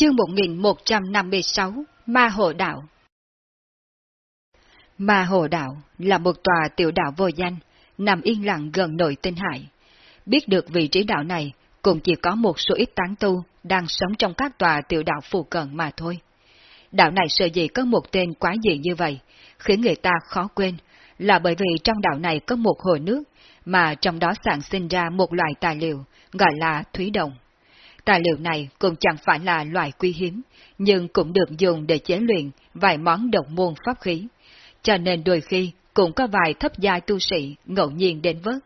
Chương 1156 Ma Hồ Đạo Ma Hồ Đạo là một tòa tiểu đạo vô danh, nằm yên lặng gần nội tinh hải. Biết được vị trí đạo này, cũng chỉ có một số ít tán tu đang sống trong các tòa tiểu đạo phù cận mà thôi. Đạo này sợ gì có một tên quá dị như vậy, khiến người ta khó quên, là bởi vì trong đạo này có một hồ nước, mà trong đó sản sinh ra một loại tài liệu, gọi là thúy đồng. Tài liệu này cũng chẳng phải là loại quý hiếm, nhưng cũng được dùng để chế luyện vài món độc môn pháp khí, cho nên đôi khi cũng có vài thấp giai tu sĩ ngẫu nhiên đến vớt.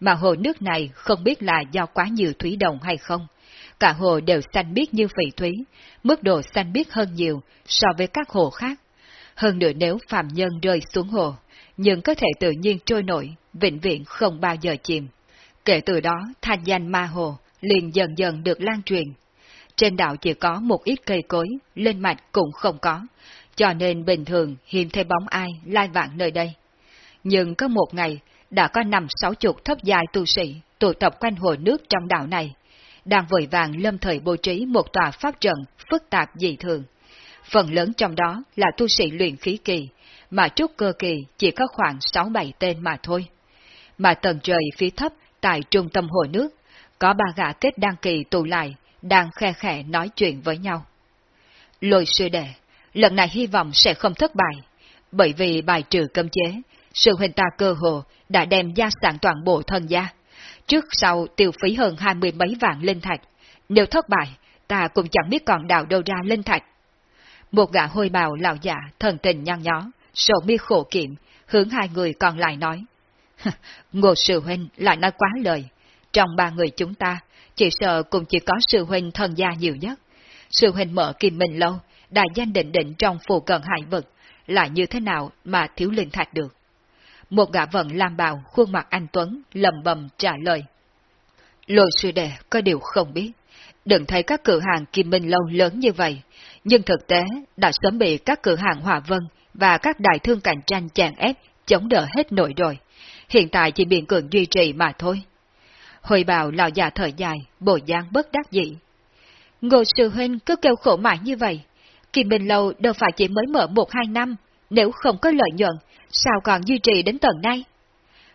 Mà hồ nước này không biết là do quá nhiều thủy đồng hay không, cả hồ đều xanh biếc như phỉ thúy, mức độ xanh biếc hơn nhiều so với các hồ khác. Hơn nữa nếu phạm nhân rơi xuống hồ, nhưng có thể tự nhiên trôi nổi, vĩnh viễn không bao giờ chìm. Kể từ đó, thanh danh ma hồ liền dần dần được lan truyền. Trên đảo chỉ có một ít cây cối, lên mạch cũng không có, cho nên bình thường hiếm thấy bóng ai lai vạn nơi đây. Nhưng có một ngày, đã có năm sáu chục thấp dài tu sĩ tụ tập quanh hồ nước trong đảo này, đang vội vàng lâm thời bố trí một tòa pháp trận phức tạp dị thường. Phần lớn trong đó là tu sĩ luyện khí kỳ, mà trúc cơ kỳ chỉ có khoảng 6-7 tên mà thôi. Mà tầng trời phía thấp tại trung tâm hồ nước, có ba gã kết đăng kỳ tụ lại, đang khe khẽ nói chuyện với nhau. Lôi sư đệ, lần này hy vọng sẽ không thất bại, bởi vì bài trừ cấm chế, sự huynh ta cơ hồ đã đem gia sản toàn bộ thân gia. Trước sau tiêu phí hơn hai mươi mấy vạn linh thạch, nếu thất bại, ta cũng chẳng biết còn đào đâu ra linh thạch. Một gã hôi bào lão giả thần tình nhăn nhó, sổ mi khổ kiệm, hướng hai người còn lại nói. Ngô sư huynh lại nói quá lời, trong ba người chúng ta, chỉ sợ cũng chỉ có sư huynh thân gia nhiều nhất. Sư huynh mở kim minh lâu, đại danh định định trong phù cận hải vực, là như thế nào mà thiếu linh thạch được. Một gã vận lam bào, khuôn mặt anh Tuấn, lầm bầm trả lời. Lôi sư đệ có điều không biết. Đừng thấy các cửa hàng kim minh lâu lớn như vậy, nhưng thực tế đã sớm bị các cửa hàng hòa vân và các đại thương cạnh tranh chèn ép, chống đỡ hết nổi rồi. Hiện tại chỉ biện cường duy trì mà thôi. Hồi bào lão già thở dài, bộ dáng bất đắc dĩ. Ngô sư huynh cứ kêu khổ mãi như vậy. Kim Bình Lâu đâu phải chỉ mới mở một hai năm, nếu không có lợi nhuận, sao còn duy trì đến tận nay?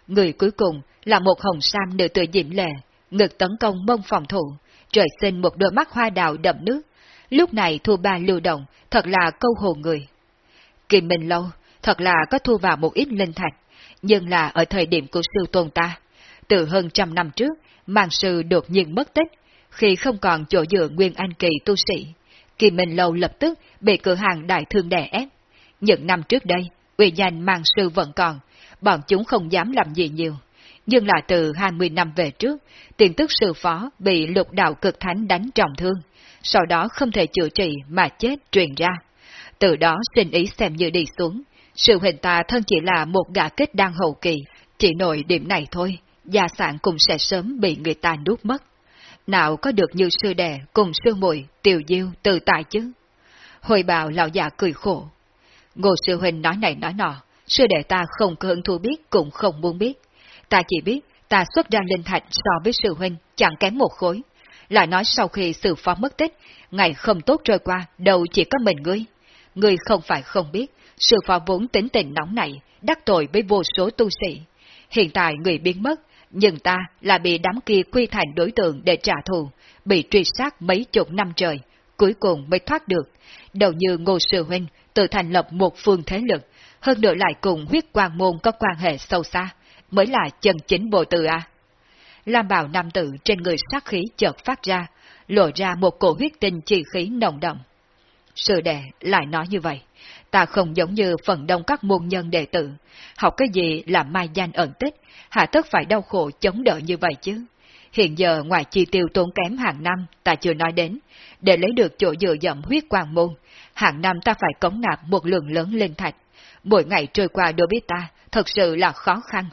Người cuối cùng là một hồng sam nữ tự diễm lệ, ngực tấn công mông phòng thủ, trời sinh một đôi mắt hoa đào đậm nước. Lúc này thu ba lưu động, thật là câu hồ người. Kim Bình Lâu, thật là có thu vào một ít linh thạch, nhưng là ở thời điểm của sư tôn ta. Từ hơn trăm năm trước, Mạng sư đột nhiên mất tích, khi không còn chỗ dựa nguyên anh kỳ tu sĩ. Kim Minh Lâu lập tức bị cửa hàng đại thương đè ép. Những năm trước đây, uy danh mạng sư vẫn còn, bọn chúng không dám làm gì nhiều. Nhưng là từ 20 năm về trước, tiền tức sư phó bị lục đạo cực thánh đánh trọng thương, sau đó không thể chữa trị mà chết truyền ra. Từ đó xin ý xem như đi xuống, sự hình ta thân chỉ là một gã kết đang hậu kỳ, chỉ nổi điểm này thôi, gia sản cũng sẽ sớm bị người ta nuốt mất. Nào có được như sư đẻ cùng sư muội tiểu diêu tự tại chứ? Hồi bào lão già cười khổ. Ngô sư huynh nói này nói nọ, sư đệ ta không có hứng thú biết cũng không muốn biết. Ta chỉ biết ta xuất ra linh thạch so với sư huynh chẳng kém một khối. Lại nói sau khi sư phó mất tích, ngày không tốt trôi qua, đâu chỉ có mình ngươi. Ngươi không phải không biết, sư phó vốn tính tình nóng nảy, đắc tội với vô số tu sĩ. Hiện tại người biến mất, nhưng ta là bị đám kia quy thành đối tượng để trả thù, bị truy sát mấy chục năm trời, cuối cùng mới thoát được. Đầu như Ngô Sư Huynh tự thành lập một phương thế lực, hơn nữa lại cùng huyết quang môn có quan hệ sâu xa, mới là chân chính bộ tử à. Lam bào nam tử trên người sát khí chợt phát ra, lộ ra một cổ huyết tinh chi khí nồng đậm. Sư đệ lại nói như vậy, ta không giống như phần đông các môn nhân đệ tử, học cái gì là mai danh ẩn tích, hạ tất phải đau khổ chống đỡ như vậy chứ. Hiện giờ ngoài chi tiêu tốn kém hàng năm ta chưa nói đến, để lấy được chỗ dựa dẫm huyết quang môn, hàng năm ta phải cống nạp một lượng lớn lên thạch. Mỗi ngày trôi qua đối biết ta, thật sự là khó khăn.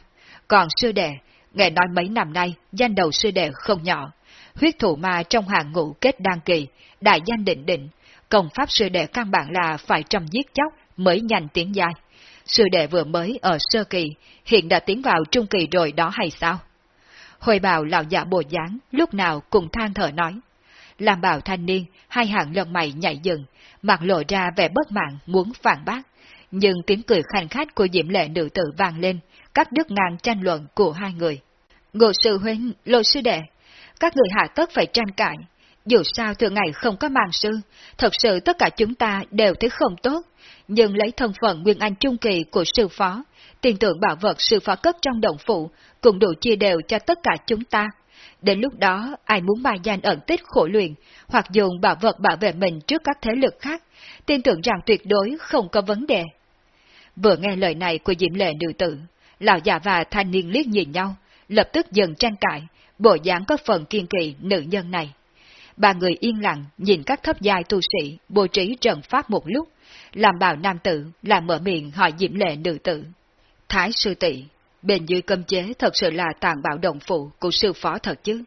Còn sư đệ, nghe nói mấy năm nay, danh đầu sư đệ không nhỏ. Huyết thủ ma trong hàng ngũ kết đăng kỳ, đại danh định định, công pháp sư đệ căn bản là phải trầm giết chóc mới nhanh tiến dài. Sư đệ vừa mới ở sơ kỳ, hiện đã tiến vào trung kỳ rồi đó hay sao? Hồi bào lão giả bồ dáng, lúc nào cũng than thở nói. làm bảo thanh niên, hai hàng lông mày nhảy dừng, mặt lộ ra vẻ bất mãn muốn phản bác. Nhưng tiếng cười khanh khách của diễm lệ nữ tử vang lên, các đứt ngang tranh luận của hai người. Ngô sư huynh, lô sư đệ, các người hạ tất phải tranh cãi. Dù sao thường ngày không có màn sư, thật sự tất cả chúng ta đều thấy không tốt, nhưng lấy thân phận Nguyên Anh Trung Kỳ của sư phó, tiền tượng bảo vật sư phó cất trong động phụ, cũng đủ chia đều cho tất cả chúng ta. Đến lúc đó, ai muốn bài danh ẩn tích khổ luyện, hoặc dùng bảo vật bảo vệ mình trước các thế lực khác, tin tưởng rằng tuyệt đối không có vấn đề. Vừa nghe lời này của diễm lệ nữ tử, lão già và thanh niên liếc nhìn nhau, lập tức dần tranh cãi, bộ dáng có phần kiên kỳ nữ nhân này. Ba người yên lặng nhìn các thấp giai tu sĩ bố trí trận pháp một lúc, làm bảo nam tử làm mở miệng hỏi diễm lệ nữ tử. Thái sư tỷ bên dưới cấm chế thật sự là tàn bạo động phụ của sư phó thật chứ.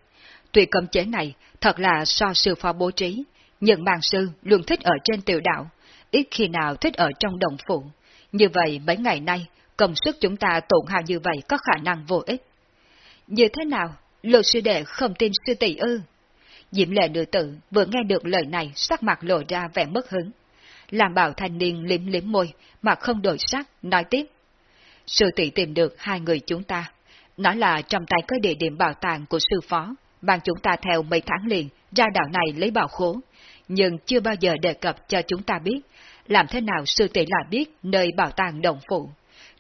Tuy cấm chế này thật là so sư phó bố trí, nhưng mang sư luôn thích ở trên tiểu đạo, ít khi nào thích ở trong động phụ. Như vậy mấy ngày nay, công sức chúng ta tổn hao như vậy có khả năng vô ích. Như thế nào? Lô sư đệ không tin sư tỷ ư? Diễm lệ nữ tử vừa nghe được lời này sắc mặt lộ ra vẻ mất hứng. Làm bảo thanh niên liếm liếm môi, mà không đổi sắc, nói tiếp. Sư tỷ tìm được hai người chúng ta. Nói là trong tay có địa điểm bảo tàng của sư phó, bằng chúng ta theo mấy tháng liền ra đảo này lấy bảo khố, nhưng chưa bao giờ đề cập cho chúng ta biết, làm thế nào sư tỷ lại biết nơi bảo tàng đồng phụ.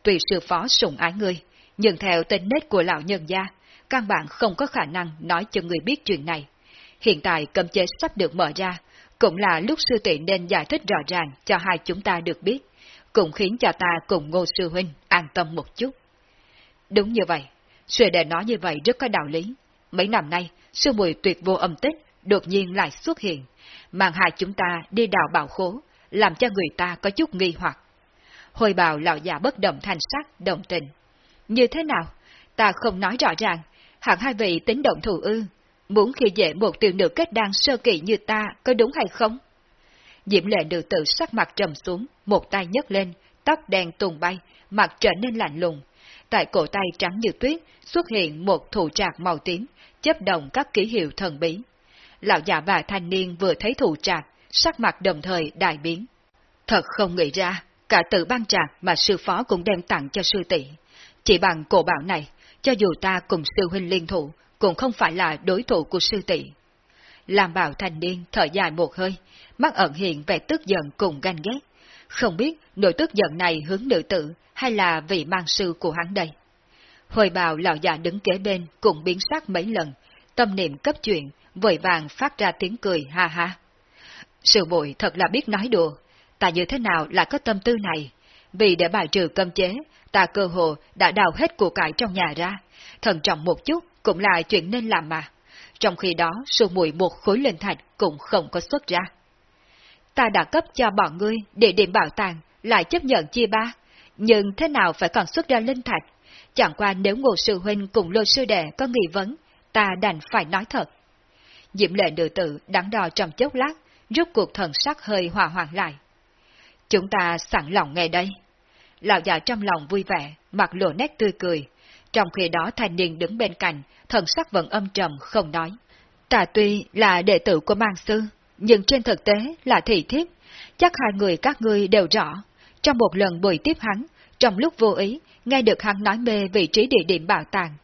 Tùy sư phó sùng ái ngươi, nhưng theo tính nết của lão nhân gia, căn bản không có khả năng nói cho người biết chuyện này. Hiện tại cấm chế sắp được mở ra, cũng là lúc sư tỷ nên giải thích rõ ràng cho hai chúng ta được biết, cũng khiến cho ta cùng ngô sư huynh an tâm một chút. Đúng như vậy, sư đệ nói như vậy rất có đạo lý. Mấy năm nay, sư mùi tuyệt vô âm tích, đột nhiên lại xuất hiện, mang hai chúng ta đi đào bảo khố, làm cho người ta có chút nghi hoặc. Hồi bào lão già bất động thành sắc, đồng tình. Như thế nào? Ta không nói rõ ràng, hẳn hai vị tính động thủ ư, muốn khi dễ một tiểu nữ kết đan sơ kỳ như ta có đúng hay không? Diễm lệ nữ tử sắc mặt trầm xuống, một tay nhấc lên, tóc đen tung bay, mặt trở nên lạnh lùng. Tại cổ tay trắng như tuyết xuất hiện một thủ trạc màu tím, chấp động các ký hiệu thần bí. Lão già và thanh niên vừa thấy thủ trạc, sắc mặt đồng thời đại biến. Thật không nghĩ ra, cả tự ban trạc mà sư phó cũng đem tặng cho sư tỷ. Chỉ bằng cổ bảo này, cho dù ta cùng sư huynh liên thủ, cũng không phải là đối thủ của sư tỷ. Làm bảo thành niên thở dài một hơi, mắt ẩn hiện vẻ tức giận cùng ganh ghét. Không biết nỗi tức giận này hướng nữ tử hay là vị mang sư của hắn đây. Hồi bào lão già dạ đứng kế bên cũng biến sắc mấy lần, tâm niệm cấp chuyện, vội vàng phát ra tiếng cười ha ha. Sư bội thật là biết nói đùa, ta như thế nào lại có tâm tư này? Vì để bài trừ cấm chế, ta cơ hồ đã đào hết của cải trong nhà ra, thận trọng một chút cũng là chuyện nên làm mà. Trong khi đó, sương mùi một khối linh thạch cũng không có xuất ra. Ta đã cấp cho bọn ngươi địa điểm bảo tàng, lại chấp nhận chia ba, nhưng thế nào phải còn xuất ra linh thạch? Chẳng qua nếu ngô sư huynh cùng lô sư đệ có nghi vấn, ta đành phải nói thật. Diễm lệ nữ tử đắn đo trong chốc lát, rút cuộc thần sắc hơi hòa hoãn lại. Chúng ta sẵn lòng nghe đây. Lão già trong lòng vui vẻ, mặt lộ nét tươi cười. Trong khi đó thanh niên đứng bên cạnh, thần sắc vẫn âm trầm không nói. Tà tuy là đệ tử của mang sư, nhưng trên thực tế là thị thiếp. Chắc hai người các ngươi đều rõ. Trong một lần buổi tiếp hắn, trong lúc vô ý, nghe được hắn nói mê vị trí địa điểm bảo tàng.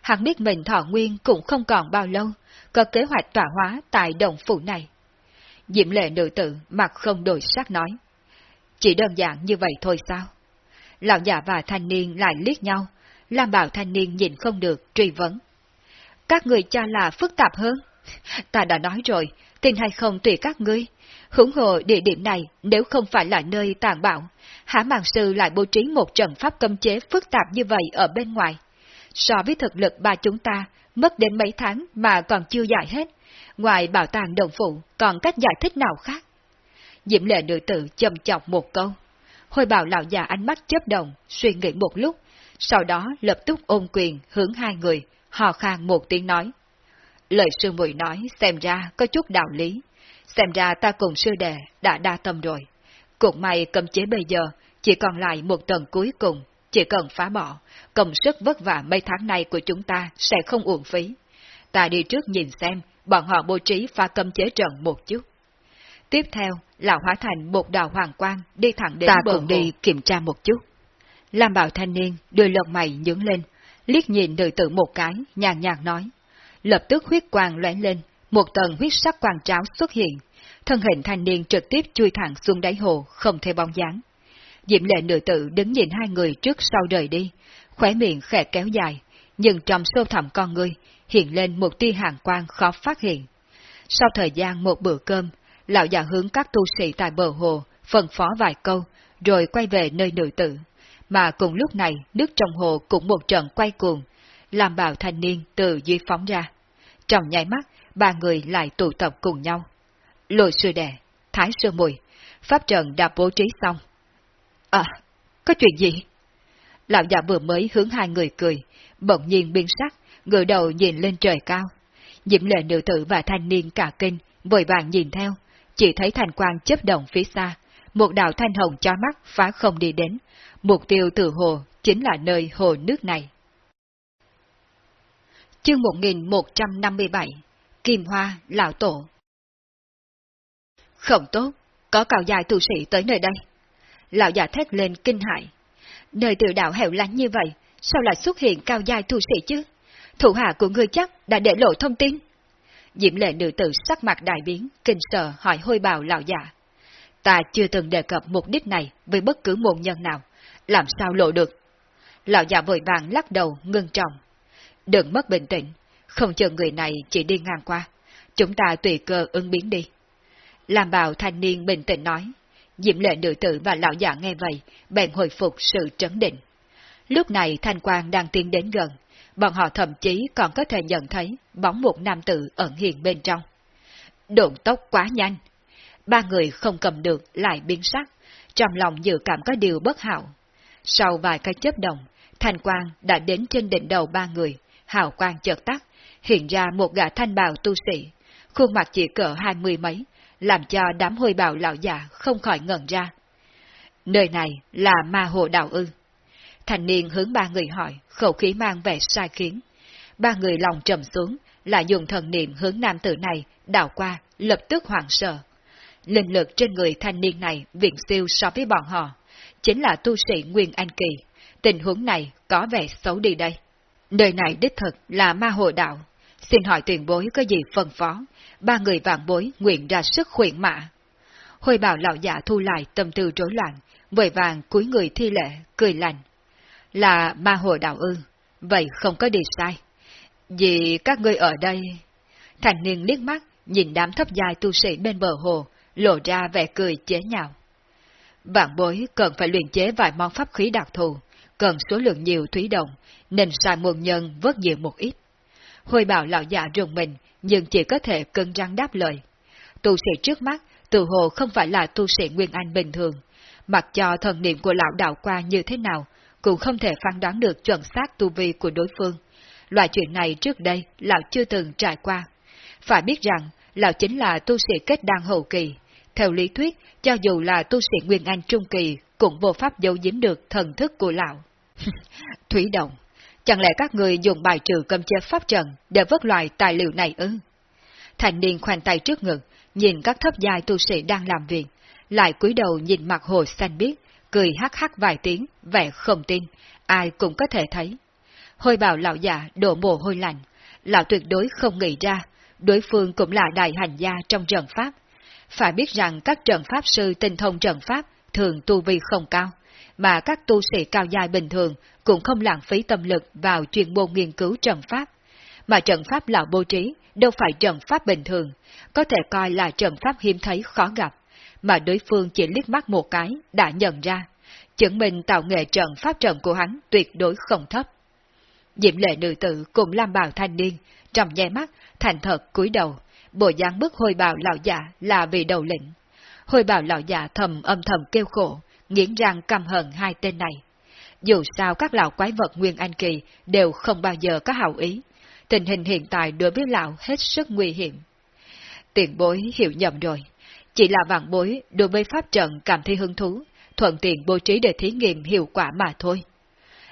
Hắn biết mình thọ nguyên cũng không còn bao lâu, có kế hoạch tỏa hóa tại đồng phủ này. Diễm lệ nữ tử mặt không đổi sắc nói. Chỉ đơn giản như vậy thôi sao? Lão già và thanh niên lại liếc nhau, lam bảo thanh niên nhìn không được, truy vấn. Các người cho là phức tạp hơn. Ta đã nói rồi, tin hay không tùy các ngươi. Hủng hộ địa điểm này nếu không phải là nơi tàn bạo, hả mạng sư lại bố trí một trận pháp cấm chế phức tạp như vậy ở bên ngoài. So với thực lực ba chúng ta, mất đến mấy tháng mà còn chưa giải hết. Ngoài bảo tàng đồng phụ, còn cách giải thích nào khác? Diễm lệ nữ tử châm chọc một câu. Hồi bảo lão già ánh mắt chớp động, suy nghĩ một lúc, sau đó lập tức ôm quyền hướng hai người, hò khan một tiếng nói. Lời sư muội nói xem ra có chút đạo lý, xem ra ta cùng sư đệ đã đa tâm rồi. Cũng may cầm chế bây giờ chỉ còn lại một tầng cuối cùng, chỉ cần phá bỏ, công sức vất vả mấy tháng nay của chúng ta sẽ không uổng phí. Ta đi trước nhìn xem bọn họ bố trí pha cấm chế trận một chút. Tiếp theo, lão hóa thành một đạo hoàng quang đi thẳng đến Ta bờ cũng hồ. đi kiểm tra một chút. Lam bảo thanh niên đưa lông mày nhướng lên, liếc nhìn nữ tử một cái, nhàn nhạt nói. Lập tức huyết quang lóe lên, một tầng huyết sắc quang tráo xuất hiện. Thân hình thanh niên trực tiếp chui thẳng xuống đáy hồ, không thể bóng dáng. diệm lệ nữ tử đứng nhìn hai người trước sau rời đi, khóe miệng khẽ kéo dài, nhưng trong sâu thẳm con người hiện lên một tia hàng quang khó phát hiện. Sau thời gian một bữa cơm, lão già hướng các tu sĩ tại bờ hồ phân phó vài câu, rồi quay về nơi nữ tử. Mà cùng lúc này, nước trong hồ cũng một trận quay cuồng, làm bào thanh niên từ dưới phóng ra. Trong nháy mắt, ba người lại tụ tập cùng nhau. Lôi sư đè, thái sư mùi, pháp trận đã bố trí xong. À, có chuyện gì? Lão già vừa mới hướng hai người cười, bỗng nhiên biến sắc, ngửa đầu nhìn lên trời cao. Diễm lệ nữ tử và thanh niên cả kinh, vội vàng nhìn theo, chỉ thấy thành quang chấp động phía xa, một đạo thanh hồng chói mắt phá không đi đến, mục tiêu từ hồ chính là nơi hồ nước này. Chương 1157 Kim Hoa Lão Tổ Không tốt, có cao dài tu sĩ tới nơi đây. Lão già thét lên kinh hại. Nơi tự đạo hẻo lánh như vậy, sao lại xuất hiện cao dài tu sĩ chứ? Thủ hạ của ngươi chắc đã để lộ thông tin. Diễm lệ nữ tử sắc mặt đại biến, kinh sợ hỏi hôi bào lão già. Ta chưa từng đề cập mục đích này với bất cứ môn nhân nào, làm sao lộ được? Lão già vội vàng lắc đầu, ngưng trọng. Đừng mất bình tĩnh, không chờ người này chỉ đi ngang qua. Chúng ta tùy cơ ứng biến đi. Làm bào thanh niên bình tĩnh nói. Diễm lệ nữ tử và lão già nghe vậy, bèn hồi phục sự trấn định. Lúc này thanh quang đang tiến đến gần, bọn họ thậm chí còn có thể nhận thấy bóng một nam tử ẩn hiện bên trong. Độn tốc quá nhanh. Ba người không cầm được lại biến sắc, trong lòng dự cảm có điều bất hảo. Sau vài cái chớp động, thanh quang đã đến trên đỉnh đầu ba người, hào quang chợt tắt, hiện ra một gã thanh bào tu sĩ, khuôn mặt chỉ cỡ hai mươi mấy, làm cho đám hôi bào lão già không khỏi ngẩn ra. Nơi này là ma hồ đạo ư. Thành niên hướng ba người hỏi, khẩu khí mang vẻ sai khiến. Ba người lòng trầm xuống, lại dùng thần niệm hướng nam tử này, đảo qua, lập tức hoảng sợ. Linh lực trên người thanh niên này viện siêu so với bọn họ, chính là tu sĩ Nguyên Anh Kỳ. Tình huống này có vẻ xấu đi đây. Nơi này đích thực là ma hồ đạo. Xin hỏi tuyển bối có gì phân phó, ba người vạn bối nguyện ra sức khuyển mã. Hồi bảo lão giả thu lại tâm tư rối loạn, vội vàng cúi người thi lệ, cười lành. Là ma hồ đạo ư, vậy không có điều sai. Vì các ngươi ở đây... Thành niên liếc mắt, nhìn đám thấp dài tu sĩ bên bờ hồ, lộ ra vẻ cười chế nhạo. Vạn bối cần phải luyện chế vài món pháp khí đặc thù, cần số lượng nhiều thủy động, nên sai muôn nhân vớt nhiều một ít. Hồi bảo lão già rùng mình, nhưng chỉ có thể cân răng đáp lời. Tu sĩ trước mắt, tự hồ không phải là tu sĩ Nguyên Anh bình thường, mặc cho thần niệm của lão đạo qua như thế nào, cũng không thể phán đoán được chuẩn xác tu vi của đối phương. Loại chuyện này trước đây lão chưa từng trải qua. Phải biết rằng, lão chính là tu sĩ kết đan hậu kỳ. Theo lý thuyết, cho dù là tu sĩ Nguyên Anh trung kỳ, cũng vô pháp giấu giếm được thần thức của lão. Thủy động, chẳng lẽ các người dùng bài trừ cầm chế pháp trận để vớt loại tài liệu này ư? Thành niên khoanh tay trước ngực, nhìn các thấp dài tu sĩ đang làm việc, lại cúi đầu nhìn mặt hồ xanh biếc, cười hắc hắc vài tiếng, vẻ không tin, ai cũng có thể thấy. Hôi bào lão già đổ mồ hôi lạnh, lão tuyệt đối không nghĩ ra, đối phương cũng là đại hành gia trong trận pháp. Phải biết rằng các trận pháp sư tinh thông trận pháp thường tu vi không cao, mà các tu sĩ cao dài bình thường cũng không lãng phí tâm lực vào chuyên môn nghiên cứu trận pháp. Mà trận pháp lão bố trí đâu phải trận pháp bình thường, có thể coi là trận pháp hiếm thấy khó gặp, mà đối phương chỉ liếc mắt một cái đã nhận ra, chứng minh tạo nghệ trận pháp trận của hắn tuyệt đối không thấp. Diệm lệ nữ tử cùng Lam Bào thanh niên, trong nháy mắt, thành thật cúi đầu, bộ dáng bức hồi bào lão già là vì đầu lĩnh. Hồi bào lão già thầm âm thầm kêu khổ, nghiến răng căm hận hai tên này. Dù sao các lão quái vật Nguyên Anh Kỳ đều không bao giờ có hảo ý, tình hình hiện tại đối với lão hết sức nguy hiểm. Tiền bối hiểu nhầm rồi, chỉ là vạn bối đối với pháp trận cảm thấy hứng thú, thuận tiện bố trí để thí nghiệm hiệu quả mà thôi.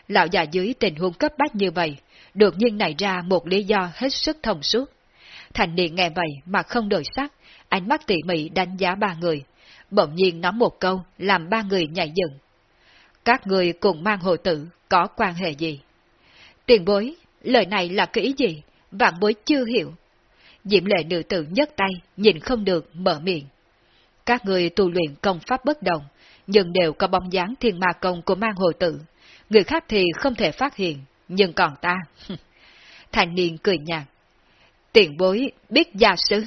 Lão già dưới tình huống cấp bách như vậy, đột nhiên nảy ra một lý do hết sức thông suốt. Thành niên nghe vậy mà không đổi sắc, ánh mắt tỉ mỉ đánh giá ba người. Bỗng nhiên nói một câu làm ba người nhảy dựng. Các người cùng mang hồ tử có quan hệ gì? Tiền bối, lời này là cái ý gì? Vạn bối chưa hiểu. Diệm lệ nữ tử nhấc tay, nhìn không được, mở miệng. Các người tu luyện công pháp bất đồng, nhưng đều có bóng dáng thiên ma công của mang hồ tử. Người khác thì không thể phát hiện, nhưng còn ta. Thành niên cười nhạt. Tiền bối biết gia sứ.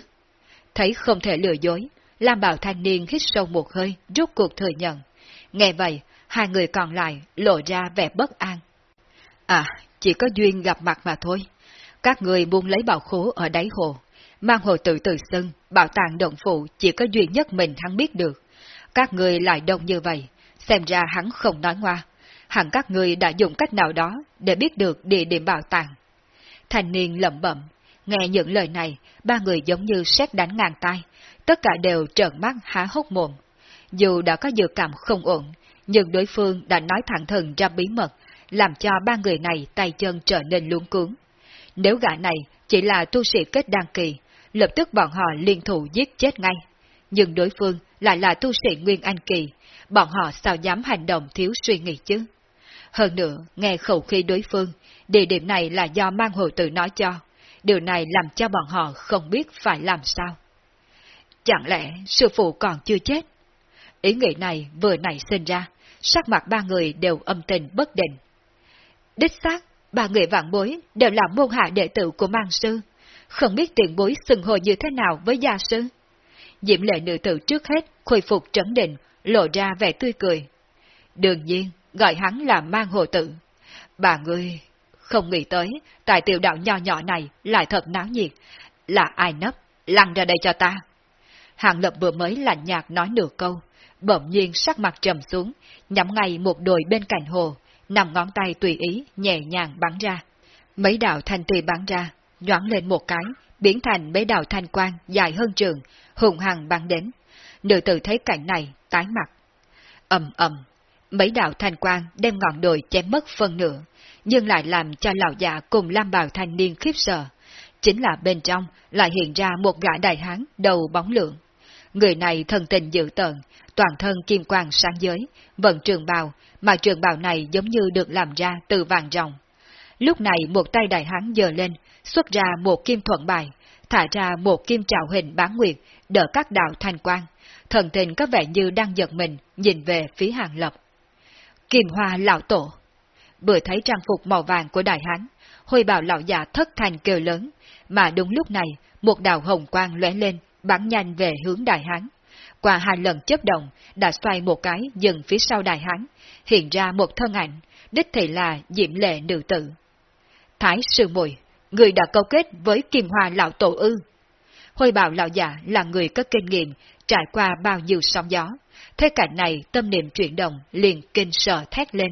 Thấy không thể lừa dối, Lam Bảo thanh niên hít sâu một hơi, rút cuộc thừa nhận. Nghe vậy, hai người còn lại lộ ra vẻ bất an. À, chỉ có duyên gặp mặt mà thôi. Các người buông lấy bảo khố ở đáy hồ. Mang hồ tự tự xưng, bảo tàng động phụ chỉ có duy nhất mình hắn biết được. Các người lại đông như vậy, xem ra hắn không nói ngoa. Hẳn các người đã dùng cách nào đó để biết được địa điểm bảo tàng. Thành niên lẩm bẩm, nghe những lời này, ba người giống như xét đánh ngang tay, tất cả đều trợn mắt há hốc mồm. Dù đã có dự cảm không ổn, nhưng đối phương đã nói thẳng thừng ra bí mật, làm cho ba người này tay chân trở nên luống cuống Nếu gã này chỉ là tu sĩ kết đăng kỳ, lập tức bọn họ liên thủ giết chết ngay. Nhưng đối phương lại là tu sĩ Nguyên Anh kỳ, bọn họ sao dám hành động thiếu suy nghĩ chứ? Hơn nữa, nghe khẩu khí đối phương, địa điểm này là do mang hồ tử nói cho. Điều này làm cho bọn họ không biết phải làm sao. Chẳng lẽ sư phụ còn chưa chết? Ý nghĩ này vừa nảy sinh ra, sắc mặt ba người đều âm tình bất định. Đích xác, ba người vạn bối đều là môn hạ đệ tử của mang sư, không biết tiền bối xưng hồi như thế nào với gia sư. Diệm lệ nữ tử trước hết khôi phục trấn định, lộ ra vẻ tươi cười. Đương nhiên, gọi hắn là mang hồ tử. Bà người không nghĩ tới, tại tiểu đạo nhỏ nhỏ này lại thật náo nhiệt. Là ai nấp, lăn ra đây cho ta. Hàng lập vừa mới lạnh nhạt nói nửa câu, bỗng nhiên sắc mặt trầm xuống, nhắm ngay một đồi bên cạnh hồ, nằm ngón tay tùy ý, nhẹ nhàng bắn ra. Mấy đạo thanh tùy bắn ra, nhoáng lên một cái, biến thành mấy đạo thanh quang dài hơn trường, hùng hằng bắn đến. Nữ tử thấy cảnh này, tái mặt. ầm ầm, mấy đạo thanh quang đem ngọn đồi chém mất phân nửa, nhưng lại làm cho lão già cùng Lam Bào thanh niên khiếp sợ. Chính là bên trong lại hiện ra một gã đại hán đầu bóng lượng. Người này thần tình dữ tợn, toàn thân kim quang sáng giới, vận trường bào, mà trường bào này giống như được làm ra từ vàng ròng. Lúc này một tay đại hán giơ lên, xuất ra một kim thuận bài, thả ra một kim trào hình bán nguyệt, đỡ các đạo thanh quang. Thần tình có vẻ như đang giật mình, nhìn về phía hàng lập. Kim hoa lão tổ. Vừa thấy trang phục màu vàng của đại hán, hồi bảo lão già thất thành kêu lớn, mà đúng lúc này, một đạo hồng quang lóe lên, bắn nhanh về hướng đại hán. Qua hai lần chấp động, đã xoay một cái dừng phía sau đại hán, hiện ra một thân ảnh, đích thị là diễm lệ nữ tử. Thái sư mùi, người đã câu kết với kim hoa lão tổ ư. Hồi bảo lão già là người có kinh nghiệm, trải qua bao nhiêu sóng gió. Thế cảnh này tâm niệm chuyển động, liền kinh sợ thét lên.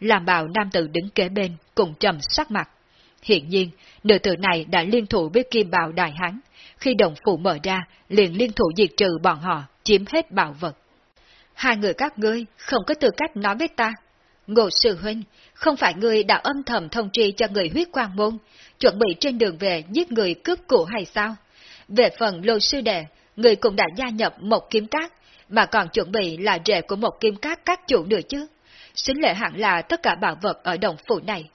Làm bảo nam tử đứng kế bên, cùng trầm sắc mặt. Hiện nhiên, nữ tử này đã liên thủ với kim bào đại hán, khi đồng phụ mở ra, liền liên thủ diệt trừ bọn họ, chiếm hết bảo vật. Hai người các ngươi không có tư cách nói với ta. Ngô Sư Huynh, không phải ngươi đã âm thầm thông tri cho người huyết quang môn, chuẩn bị trên đường về giết người cướp của hay sao? Về phần lô sư đệ, người cũng đã gia nhập một kiếm cát, mà còn chuẩn bị là rể của một kim cát các chủ nữa chứ. Xính lệ hẳn là tất cả bảo vật ở đồng phủ này.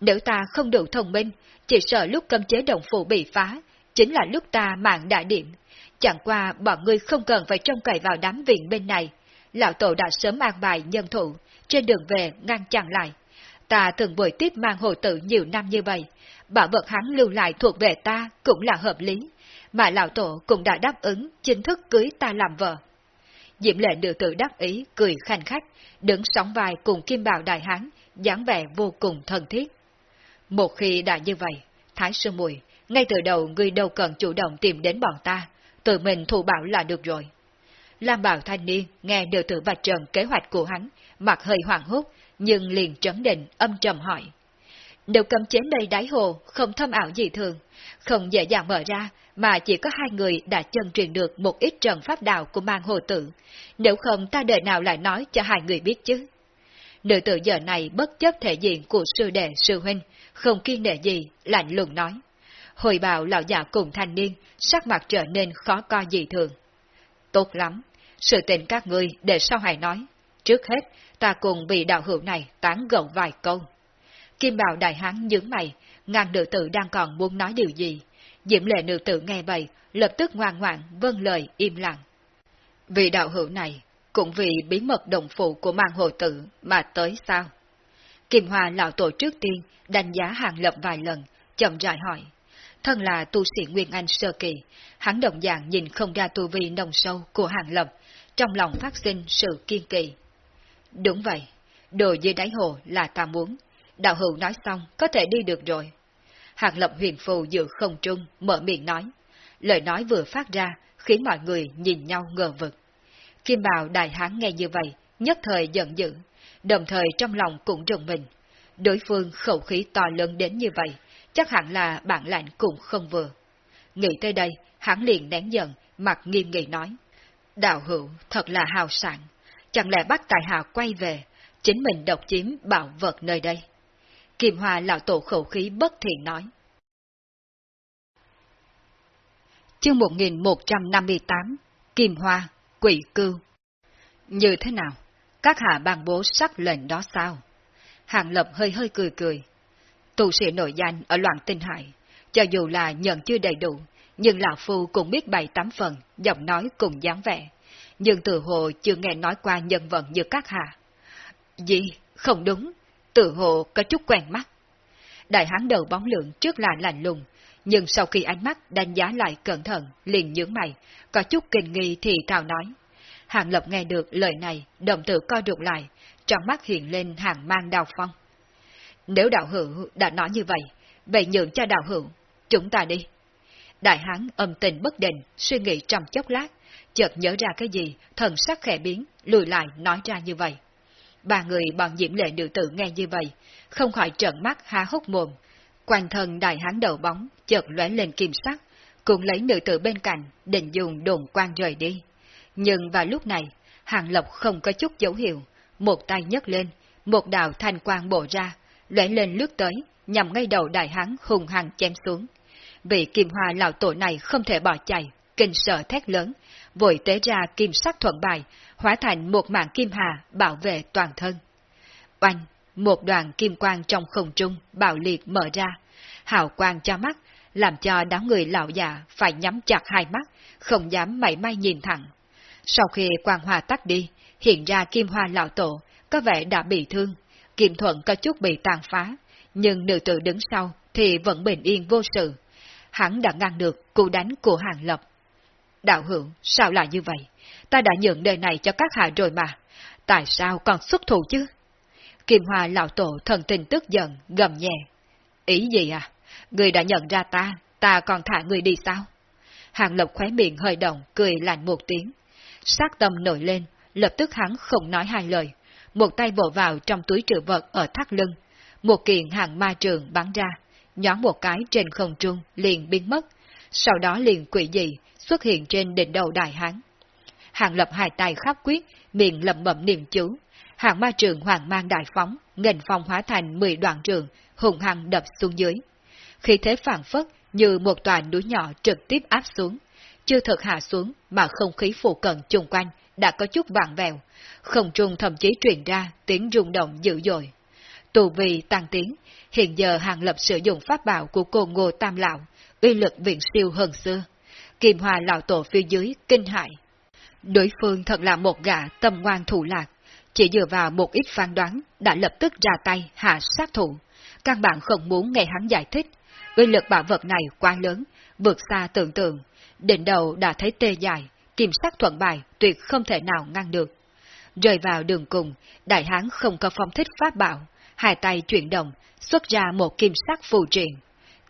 Nếu ta không đủ thông minh, chỉ sợ lúc cấm chế đồng phủ bị phá, chính là lúc ta mạng đại điểm. Chẳng qua bọn ngươi không cần phải trông cậy vào đám viện bên này. Lão tổ đã sớm an bài nhân thủ, trên đường về ngăn chặn lại. Ta từng buổi tiếp mang hồ tử nhiều năm như vậy, bảo vật hắn lưu lại thuộc về ta cũng là hợp lý, mà lão tổ cũng đã đáp ứng chính thức cưới ta làm vợ. Diệm lệ nữ tử đắc ý, cười khanh khách, đứng sóng vai cùng kim bào đại hán, dáng vẻ vô cùng thân thiết. Một khi đã như vậy, Thái Sư Mùi, ngay từ đầu người đâu cần chủ động tìm đến bọn ta, tự mình thủ bảo là được rồi. Lam Bảo thanh niên nghe nữ tử vạch trần kế hoạch của hắn, mặt hơi hoảng hốt, nhưng liền trấn định âm trầm hỏi. đều cấm chế nơi đáy hồ không thâm ảo gì thường, không dễ dàng mở ra, mà chỉ có hai người đã chân truyền được một ít trần pháp đạo của mang hồ tử, nếu không ta đời nào lại nói cho hai người biết chứ. Nữ tử giờ này bất chấp thể diện của sư đệ sư huynh, không kiên nệ gì, lạnh lùng nói. hồi bào lão già cùng thanh niên, sắc mặt trở nên khó coi dị thường. Tốt lắm, sự tình các ngươi để sau hãy nói. Trước hết, ta cùng vị đạo hữu này tán gẫu vài câu. Kim bào đại hán nhướng mày, ngàn nữ tử đang còn muốn nói điều gì. Diễm lệ nữ tử nghe vậy, lập tức ngoan ngoãn vâng lời im lặng. Vị đạo hữu này, cũng vì bí mật đồng phụ của mang hồ tử mà tới sao? Kim Hoa lão tổ trước tiên đánh giá hàng lập vài lần, chậm rãi hỏi. Thân là tu sĩ Nguyên Anh sơ kỳ, hắn đồng dạng nhìn không ra tu vi nồng sâu của hàng lập, trong lòng phát sinh sự kiên kỳ. Đúng vậy, đồ dưới đáy hồ là ta muốn, đạo hữu nói xong có thể đi được rồi. Hàng lập huyền phù dự không trung, mở miệng nói. Lời nói vừa phát ra, khiến mọi người nhìn nhau ngờ vực. Kim bào đại hán nghe như vậy, nhất thời giận dữ, đồng thời trong lòng cũng rùng mình. Đối phương khẩu khí to lớn đến như vậy, chắc hẳn là bản lạnh cũng không vừa. Nghĩ tới đây, hắn liền nén giận, mặt nghiêm nghị nói. Đạo hữu thật là hào sảng, chẳng lẽ bắt tài hạ quay về, chính mình độc chiếm bảo vật nơi đây. Kim Hoa lão tổ khẩu khí bất thiện nói. Chương 1158 Kim Hoa, Quỷ Cưu Như thế nào? Các hạ bàn bố sắc lệnh đó sao? Hàng Lập hơi hơi cười cười. Tù sĩ nổi danh ở loạn tinh hải, cho dù là nhận chưa đầy đủ, nhưng Lão Phu cũng biết bảy tám phần, giọng nói cùng dáng vẻ. Nhưng từ hồ chưa nghe nói qua nhân vật như các hạ. Gì? Không đúng tự hồ có chút quen mắt. Đại hán đầu bóng lượng trước là lạnh lùng, nhưng sau khi ánh mắt đánh giá lại cẩn thận, liền nhướng mày, có chút kinh nghi thì thào nói. Hàng Lập nghe được lời này, đồng tử co rụt lại, trong mắt hiện lên hàng mang đào phong. Nếu đạo hữu đã nói như vậy, vậy nhượng cho đạo hữu, chúng ta đi. Đại hán âm tình bất định, suy nghĩ trong chốc lát, chợt nhớ ra cái gì, thần sắc khẽ biến, lùi lại nói ra như vậy. Ba người bọn diễm lệ nữ tử nghe như vậy, không khỏi trợn mắt há hốc mồm. Quanh thân đại hán đầu bóng, chợt lóe lên kim sắc, cùng lấy nữ tử bên cạnh, định dùng đồn quan rời đi. Nhưng vào lúc này, Hàng Lộc không có chút dấu hiệu, một tay nhấc lên, một đạo thanh quang bổ ra, lóe lên lướt tới, nhằm ngay đầu đại hán hùng hăng chém xuống. Vị kim hoa lão tổ này không thể bỏ chạy, kinh sợ thét lớn, vội tế ra kim sắc thuận bài, hóa thành một mạng kim hà bảo vệ toàn thân. Oanh, một đoàn kim quang trong không trung bạo liệt mở ra, hào quang cho mắt, làm cho đám người lão già phải nhắm chặt hai mắt, không dám mảy may nhìn thẳng. Sau khi quang hòa tắt đi, hiện ra kim hoa lão tổ, có vẻ đã bị thương, kim thuận có chút bị tàn phá, nhưng nữ tử đứng sau thì vẫn bình yên vô sự. Hắn đã ngăn được cú đánh của hàng lập. Đạo hưởng sao lại như vậy? Ta đã nhận đời này cho các hạ rồi mà. Tại sao còn xuất thủ chứ? Kim Hoa lão tổ thần tình tức giận, gầm nhẹ. Ý gì à? Người đã nhận ra ta, ta còn thả người đi sao? Hàng Lộc khóe miệng hơi động, cười lạnh một tiếng. Sát tâm nổi lên, lập tức hắn không nói hai lời. Một tay vỗ vào trong túi trữ vật ở thắt lưng. Một kiện hàng ma trường bắn ra, nhón một cái trên không trung, liền biến mất. Sau đó liền quỷ dị, xuất hiện trên đỉnh đầu đại hán. Hàng lập hai tay khắp quyết, miệng lẩm bẩm niệm chú. Hàng ma trường hoàng mang đại phóng, nghênh phong hóa thành 10 đoạn trường, hùng hăng đập xuống dưới. Khi thế phản phất, như một tòa núi nhỏ trực tiếp áp xuống. Chưa thực hạ xuống mà không khí phụ cận chung quanh đã có chút vạn vẹo, không trung thậm chí truyền ra tiếng rung động dữ dội. Tù vì tăng tiến, hiện giờ hàng lập sử dụng pháp bảo của cô Ngô Tam Lão, uy lực viện siêu hơn xưa. Kim Hòa lão tổ phía dưới kinh hại. Đối phương thật là một gã tâm ngoan thủ lạc, chỉ dựa vào một ít phán đoán đã lập tức ra tay hạ sát thủ. Các bạn không muốn nghe hắn giải thích, uy lực bảo vật này quá lớn, vượt xa tưởng tượng. Đỉnh đầu đã thấy tê dài, kiểm sắc thuận bài tuyệt không thể nào ngăn được. Rơi vào đường cùng, đại hán không có phong thích pháp bảo, hai tay chuyển động, xuất ra một kim sắc phù truyền.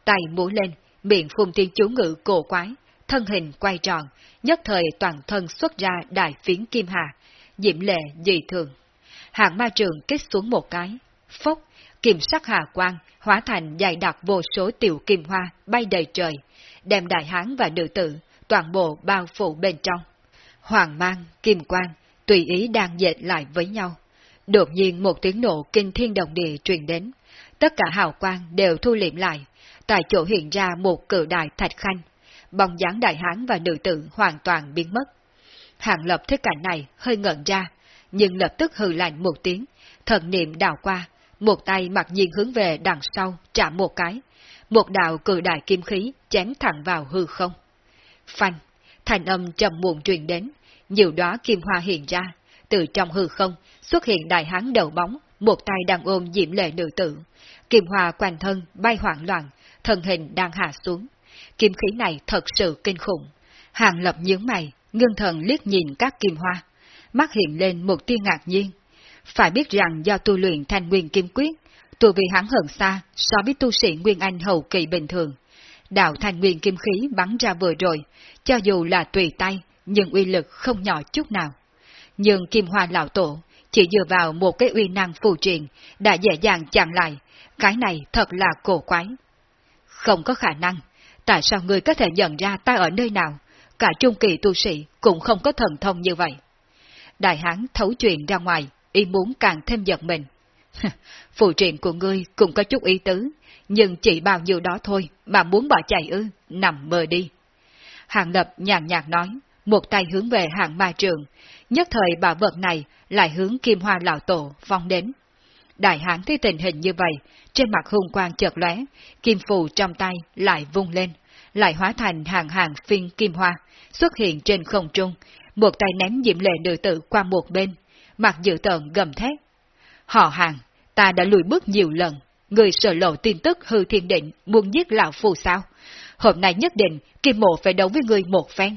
Tay múa lên, miệng phun tiếng chú ngữ cổ quái, thân hình quay tròn, nhất thời toàn thân xuất ra đại phiến kim hà, diễm lệ dị thường. Hạng ma trường kết xuống một cái, phốc, kim sắc hà quang, hóa thành dài đặc vô số tiểu kim hoa bay đầy trời, đem đại hán và nữ tử, toàn bộ bao phủ bên trong. Hoàng mang, kim quang, tùy ý đang dệt lại với nhau. Đột nhiên một tiếng nổ kinh thiên động địa truyền đến. Tất cả hào quang đều thu liệm lại, tại chỗ hiện ra một cự đại thạch khanh, bóng dáng đại hán và nữ tử hoàn toàn biến mất. Hàng lập thấy cảnh này hơi ngẩn ra, nhưng lập tức hừ lạnh một tiếng, thần niệm đào qua, một tay mặc nhiên hướng về đằng sau, chạm một cái, một đạo cự đại kim khí chém thẳng vào hư không. Phanh, thành âm trầm muộn truyền đến, nhiều đóa kim hoa hiện ra, từ trong hư không xuất hiện đại hán đầu bóng, một tay đang ôm diễm lệ nữ tử. Kim hoa quanh thân bay hoảng loạn, thân hình đang hạ xuống. Kim khí này thật sự kinh khủng. Hàng lập nhướng mày, ngưng thần liếc nhìn các kim hoa. Mắt hiện lên một tia ngạc nhiên. Phải biết rằng do tu luyện thành nguyên kim quyết, tu vi hắn hơn xa so với tu sĩ Nguyên Anh hậu kỳ bình thường. Đạo thành nguyên kim khí bắn ra vừa rồi, cho dù là tùy tay, nhưng uy lực không nhỏ chút nào. Nhưng kim hoa lão tổ chỉ dựa vào một cái uy năng phù truyền đã dễ dàng chặn lại, cái này thật là cổ quái. Không có khả năng, tại sao người có thể nhận ra ta ở nơi nào? Cả trung kỳ tu sĩ cũng không có thần thông như vậy. Đại hán thấu chuyện ra ngoài, y muốn càng thêm giật mình. Phù truyền của ngươi cũng có chút ý tứ, nhưng chỉ bao nhiêu đó thôi mà muốn bỏ chạy ư, nằm mơ đi. Hàng lập nhàn nhạt nói, một tay hướng về hạng ma trường, nhất thời bảo vật này lại hướng kim hoa lão tổ phong đến. Đại hãn thấy tình hình như vậy, trên mặt hung quang chợt lóe, kim phù trong tay lại vung lên, lại hóa thành hàng hàng phiên kim hoa, xuất hiện trên không trung, một tay ném diễm lệ nữ tử qua một bên, mặt dự tợn gầm thét. Họ hàng, ta đã lùi bước nhiều lần, người sợ lộ tin tức hư thiên định muốn giết lão phù sao? Hôm nay nhất định kim mộ phải đấu với người một phen.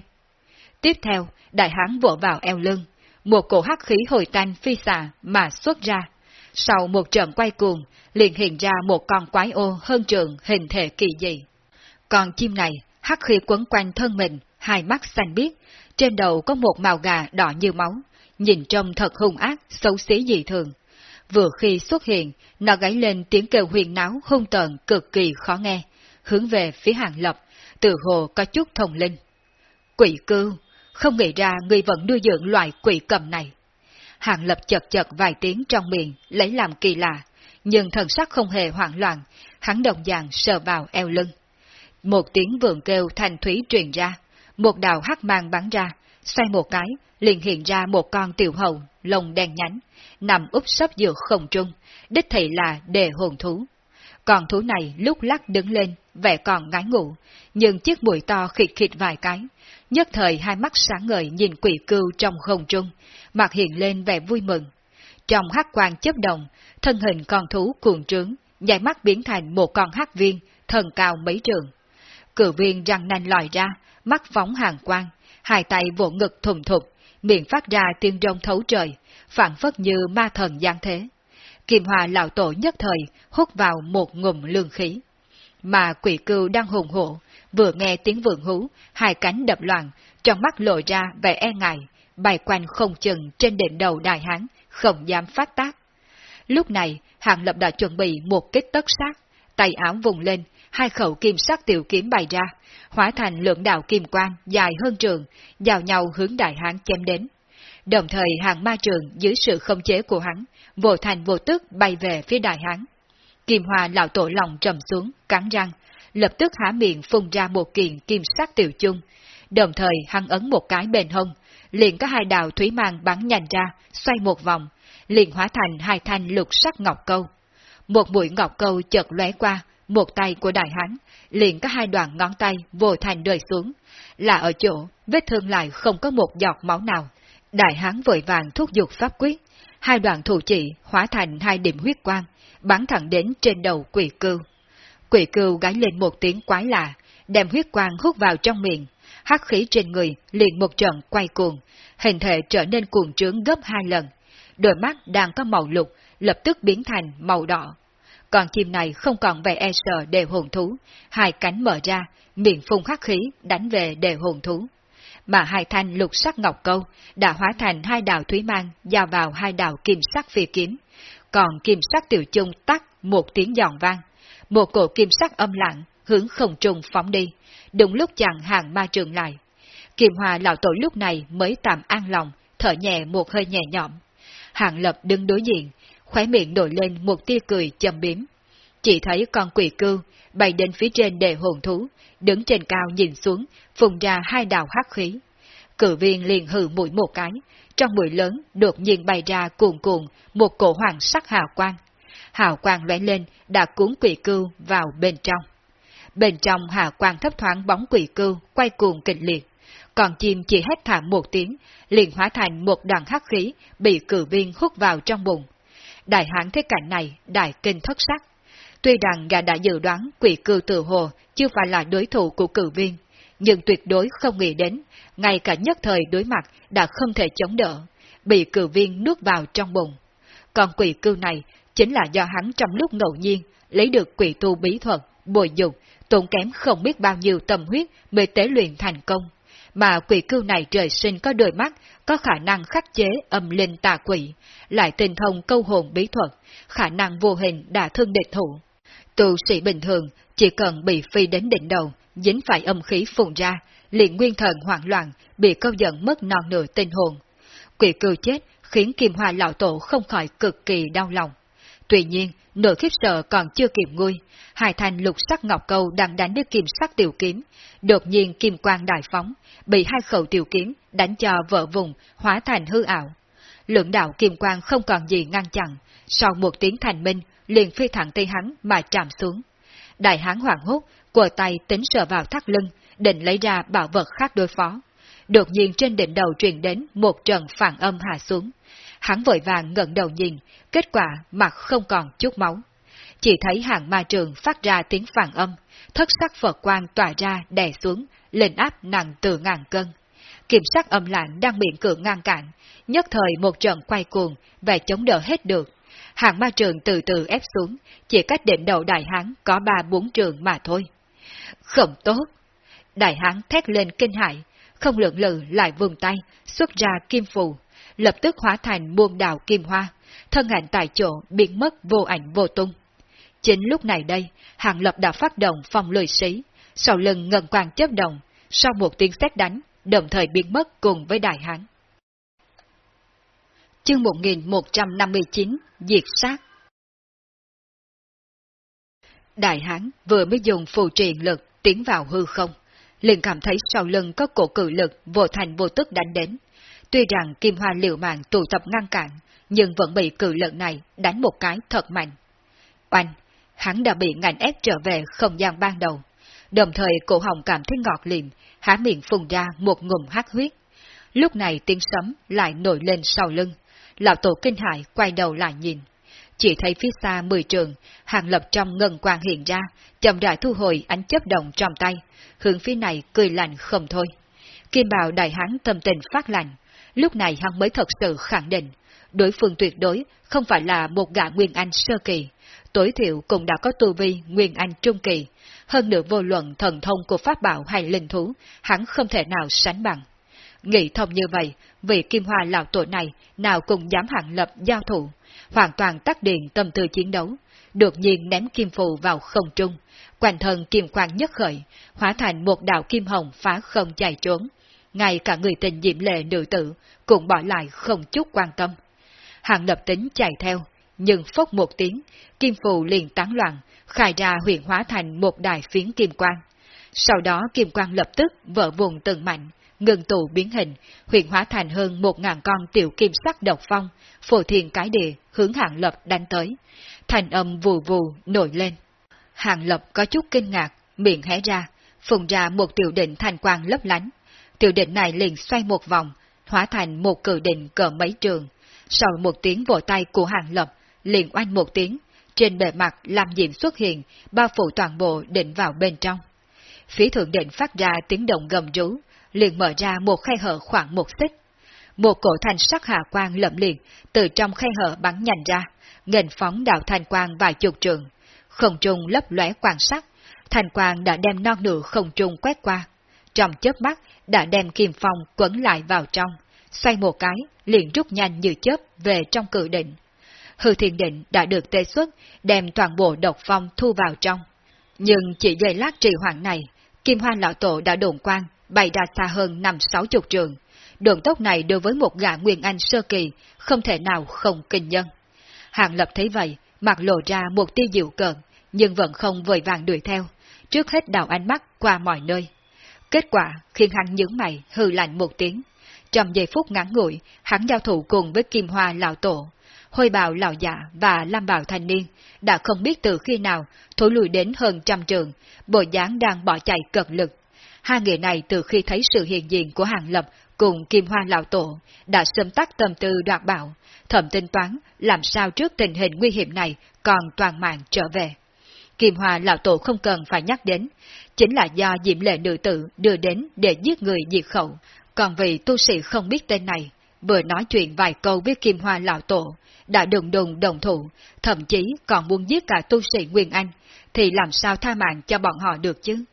Tiếp theo, đại hán vỗ vào eo lưng, một cổ hắc khí hồi tanh phi xạ mà xuất ra. Sau một trận quay cuồng, liền hiện ra một con quái ô hơn trường hình thể kỳ dị. Còn chim này, hắc khí quấn quanh thân mình, hai mắt xanh biếc, trên đầu có một màu gà đỏ như máu, nhìn trông thật hung ác, xấu xí dị thường. Vừa khi xuất hiện, nó gáy lên tiếng kêu huyền náo hung tợn cực kỳ khó nghe, hướng về phía hàng lập, từ hồ có chút thông linh. Quỷ cưu, không nghĩ ra người vẫn nuôi dưỡng loài quỷ cầm này. Hàng lập chật chật vài tiếng trong miệng, lấy làm kỳ lạ, nhưng thần sắc không hề hoảng loạn, hắn đồng dạng sờ vào eo lưng. Một tiếng vườn kêu thanh thúy truyền ra, một đạo hắc mang bắn ra, xoay một cái, liền hiện ra một con tiểu hầu, lông đen nhánh, nằm úp sấp giữa không trung, đích thị là đề hồn thú. Con thú này lúc lắc đứng lên, vẻ còn ngái ngủ, nhưng chiếc mũi to khịt khịt vài cái, nhất thời hai mắt sáng ngời nhìn quỷ cưu trong không trung, mặt hiện lên vẻ vui mừng. Trong hắc quang chớp động, thân hình con thú cuồng trướng, nhảy mắt biến thành một con hắc viên, thần cao mấy trường. Cử viên răng nanh lòi ra, mắt phóng hàng quang, hai tay vỗ ngực thùng thục, miệng phát ra tiếng rông thấu trời, phản phất như ma thần giang thế. Kim hòa lão tổ nhất thời hút vào một ngụm lương khí. Mà quỷ cưu đang hùng hộ, vừa nghe tiếng vượng hú, hai cánh đập loạn, trong mắt lộ ra vẻ e ngại, bay quanh không chừng trên đỉnh đầu đại hán, không dám phát tác. Lúc này, hạng lập đã chuẩn bị một kích tất sát, tay áo vùng lên, hai khẩu kim sắc tiểu kiếm bày ra, hóa thành lượng đạo kim quang dài hơn trường, giao nhau hướng đại hán chém đến. Đồng thời hàng ma trường dưới sự không chế của hắn, vô thành vô tức bay về phía đại hán. Kim hòa lão tổ lòng trầm xuống, cắn răng, lập tức há miệng phun ra một kiện kim sắc tiểu chung, đồng thời hắn ấn một cái bền hông, liền có hai đạo thủy mang bắn nhanh ra, xoay một vòng, liền hóa thành hai thanh lục sắc ngọc câu. Một mũi ngọc câu chợt lóe qua, một tay của đại hán, liền có hai đoạn ngón tay vô thành rơi xuống, là ở chỗ vết thương lại không có một giọt máu nào. Đại hán vội vàng thúc giục pháp quyết, hai đoạn thủ chỉ hóa thành hai điểm huyết quang, bắn thẳng đến trên đầu quỷ cưu. Quỷ cưu gáy lên một tiếng quái lạ, đem huyết quang hút vào trong miệng, hắc khí trên người liền một trận quay cuồng, hình thể trở nên cuồng trướng gấp hai lần. Đôi mắt đang có màu lục, lập tức biến thành màu đỏ. Còn chim này không còn vẻ e sợ đề hồn thú, hai cánh mở ra, miệng phun hắc khí đánh về đề hồn thú. Mà hai thanh lục sắc ngọc câu đã hóa thành hai đạo thúy mang giao vào hai đạo kim sắc phi kiếm. Còn kim sắc tiểu chung tắt một tiếng giòn vang, một cổ kim sắc âm lặng hướng không trung phóng đi, đúng lúc chặn hàng ma trường lại. Kim hòa lão tổ lúc này mới tạm an lòng, thở nhẹ một hơi nhẹ nhõm. Hàng lập đứng đối diện, khóe miệng nổi lên một tia cười châm biếm. chỉ thấy con quỷ cưu bay đến phía trên đề hồn thú, đứng trên cao nhìn xuống, phùng ra hai đạo hắc khí. Cử viên liền hừ mũi một cái, trong mũi lớn đột nhiên bay ra cuồn cuộn một cổ hoàng sắc hào quang. Hào quang lóe lên đã cuốn quỷ cưu vào bên trong. Bên trong hạ quang thấp thoáng bóng quỷ cưu quay cuồng kịch liệt. Còn chim chỉ hét thảm một tiếng, liền hóa thành một đoàn hắc khí bị cử viên hút vào trong bụng. Đại hán thấy cảnh này, đại kinh thất sắc. Tuy rằng gã đã dự đoán quỷ cưu tự hồ chưa phải là đối thủ của cử viên, nhưng tuyệt đối không nghĩ đến, ngay cả nhất thời đối mặt đã không thể chống đỡ, bị cử viên nuốt vào trong bụng. Còn quỷ cưu này chính là do hắn trong lúc ngẫu nhiên lấy được quỷ tu bí thuật, bồi dục, tốn kém không biết bao nhiêu tâm huyết mới tế luyện thành công. Mà quỷ cưu này trời sinh có đôi mắt, có khả năng khắc chế âm linh tà quỷ, lại tinh thông câu hồn bí thuật, khả năng vô hình đả thương địch thủ. Tu sĩ bình thường chỉ cần bị phi đến đỉnh đầu, dính phải âm khí phùng ra, liền nguyên thần hoảng loạn, bị câu giận mất non nửa tinh hồn. Quỷ cưu chết khiến Kim Hoa lão tổ không khỏi cực kỳ đau lòng. Tuy nhiên, nỗi khiếp sợ còn chưa kịp nguôi, hai thành lục sắc ngọc câu đang đánh đứa kim sắc tiểu kiếm, đột nhiên kim quang đại phóng, bị hai khẩu tiểu kiếm đánh cho vỡ vùng, hóa thành hư ảo. Lượng đạo kim quang không còn gì ngăn chặn, sau một tiếng thành minh, liền phi thẳng tay hắn mà chạm xuống. Đại hán hoảng hốt, của tay tính sờ vào thắt lưng, định lấy ra bảo vật khác đối phó. Đột nhiên trên đỉnh đầu truyền đến một trận phản âm hạ xuống. Hắn vội vàng ngẩng đầu nhìn, kết quả mặt không còn chút máu. Chỉ thấy hàng ma trường phát ra tiếng phản âm, thất sắc Phật quang tỏa ra đè xuống, lên áp nặng từ ngàn cân. Kiểm sắc âm lạnh đang miệng cưỡng ngăn cản, nhất thời một trận quay cuồng và chống đỡ hết được. Hàng ma trường từ từ ép xuống, chỉ cách đỉnh đầu đại hán có ba bốn trường mà thôi. Không tốt! Đại hán thét lên kinh hại, không lượng lự lại vùng tay, xuất ra kim phù, lập tức hóa thành muôn đào kim hoa, thân ảnh tại chỗ biến mất vô ảnh vô tung. Chính lúc này đây, Hàng Lập đã phát động phòng lười sĩ, sau lưng ngân quang chấp động, sau một tiếng xét đánh, đồng thời biến mất cùng với đại hán. Chương 1159 Diệt sát Đại hán vừa mới dùng phù truyền lực tiến vào hư không, liền cảm thấy sau lưng có cổ cử lực vô thành vô tức đánh đến. Tuy rằng kim hoa liều mạng tụ tập ngăn cản, nhưng vẫn bị cự lợn này đánh một cái thật mạnh. Oanh, hắn đã bị ngành ép trở về không gian ban đầu. Đồng thời cổ hồng cảm thấy ngọt liềm, há miệng phun ra một ngụm hát huyết. Lúc này tiếng sấm lại nổi lên sau lưng. Lão tổ kinh hại quay đầu lại nhìn. Chỉ thấy phía xa mười trường, hàng lập trong ngân quang hiện ra, chậm rãi thu hồi ánh chấp động trong tay, hướng phía này cười lạnh không thôi. Kim bào đại hán tâm tình phát lạnh, lúc này hắn mới thật sự khẳng định, đối phương tuyệt đối không phải là một gã Nguyên Anh sơ kỳ, tối thiểu cũng đã có tu vi Nguyên Anh trung kỳ, hơn nữa vô luận thần thông của pháp bảo hay linh thú, hắn không thể nào sánh bằng. Nghĩ thông như vậy, vị kim hoa lão tổ này nào cũng dám hạng lập giao thủ, hoàn toàn tắt điện tâm tư chiến đấu, đột nhiên ném kim phù vào không trung, quanh thân kim quang nhất khởi, hóa thành một đạo kim hồng phá không chạy trốn. Ngay cả người tình diễm lệ nữ tử cũng bỏ lại không chút quan tâm. Hàng lập tính chạy theo, nhưng phốc một tiếng, kim phù liền tán loạn, khai ra huyện hóa thành một đài phiến kim quang. Sau đó kim quang lập tức vỡ vùng từng mạnh, ngừng tụ biến hình, huyện hóa thành hơn một ngàn con tiểu kim sắc độc phong, phổ thiền cái địa, hướng hạng lập đánh tới. Thành âm vù vù nổi lên. Hạng lập có chút kinh ngạc, miệng hé ra, phùng ra một tiểu định thành quang lấp lánh. Tiểu định này liền xoay một vòng, hóa thành một cử định cỡ mấy trường. Sau một tiếng vỗ tay của hàng lập, liền oanh một tiếng, trên bề mặt làm diệm xuất hiện, bao phủ toàn bộ định vào bên trong. Phía thượng định phát ra tiếng động gầm rú, liền mở ra một khe hở khoảng một xích. Một cổ thanh sắc hạ quang lậm liền từ trong khe hở bắn nhanh ra, nghênh phóng đạo thanh quang vài chục trường. Không trung lấp lóe quan sắc, thanh quang đã đem non nửa không trung quét qua. Trong chớp mắt đã đem kiềm phong quấn lại vào trong, xoay một cái, liền rút nhanh như chớp về trong cự định. Hư thiền định đã được tê xuất, đem toàn bộ độc phong thu vào trong. Nhưng chỉ giây lát trì hoãn này, Kim Hoan Lão Tổ đã đồn quang, bay ra xa hơn năm sáu chục trường. Đường tốc này đối với một gã Nguyên Anh sơ kỳ, không thể nào không kinh nhân. hạng Lập thấy vậy, mặt lộ ra một tia dịu cợt, nhưng vẫn không vội vàng đuổi theo, trước hết đào ánh mắt qua mọi nơi. Kết quả khiến hắn nhướng mày hừ lạnh một tiếng. Trong giây phút ngắn ngủi, hắn giao thủ cùng với Kim Hoa lão tổ, Hôi bào lão giả và Lam bào thanh niên đã không biết từ khi nào thối lùi đến hơn trăm trường, bộ dáng đang bỏ chạy cật lực. Hai người này từ khi thấy sự hiện diện của Hàng Lập cùng Kim Hoa lão tổ đã sớm tắt tâm tư đoạt bảo, thẩm tính toán làm sao trước tình hình nguy hiểm này còn toàn mạng trở về. Kim Hoa lão tổ không cần phải nhắc đến, chính là do diễm lệ nữ tử đưa đến để giết người diệt khẩu, còn vì tu sĩ không biết tên này, vừa nói chuyện vài câu với Kim Hoa lão tổ, đã đùng đùng đồng thủ, thậm chí còn muốn giết cả tu sĩ Nguyên Anh, thì làm sao tha mạng cho bọn họ được chứ?